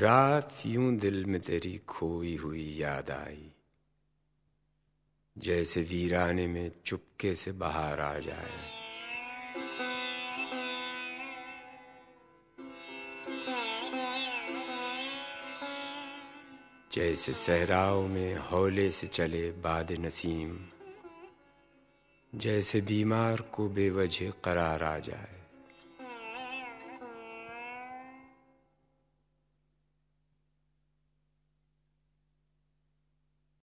رات یوں دل میں تیری کھوئی ہوئی یاد آئی، جیسے ویرانے میں چپکے سے باہر آ جائے۔ جیسے صحراؤں میں ہولے سے چلے باد نسیم، جیسے بیمار کو بے وجہ قرار آ جائے۔